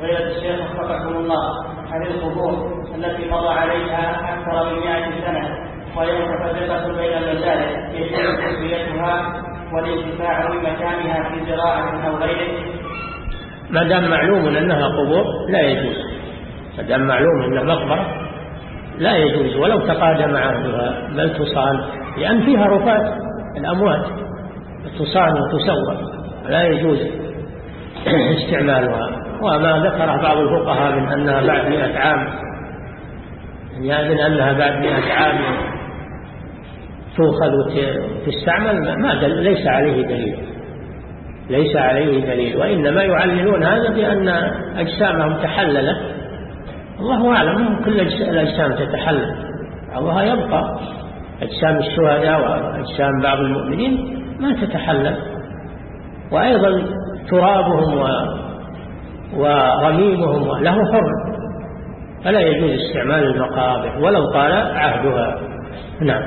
فضيلة الشيخ وفقكم الله هذه القبور التي مضى عليها أكثر من 100 سنة وهي متفرقة بين المزارع يجب تسويتها والانتفاع بمكانها في زراعة أو غيره. ما دام معلوم أنها قبور لا يجوز. ما دام معلوم أنها مقبرة لا يجوز ولو تقادم عهدها. بل تصان لأن فيها رفات الأموات تصان وتسوى لا يجوز استعمالها. وما ذكره بعض الفقهاء من أنها بعد مئة عام. يعني من أنها بعد مئة عام تؤخذ وتستعمل ما دل ليس عليه دليل. ليس عليه دليل. وإنما يعللون هذا بأن أجسامهم تحللت. الله أعلم كل الأجسام تتحلل. بعضها يبقى. أجسام الشهداء وأجسام بعض المؤمنين ما تتحلل. وأيضا ترابهم ورميمهم له حر. فلا يجوز استعمال المقابر ولو طال عهدها. نعم.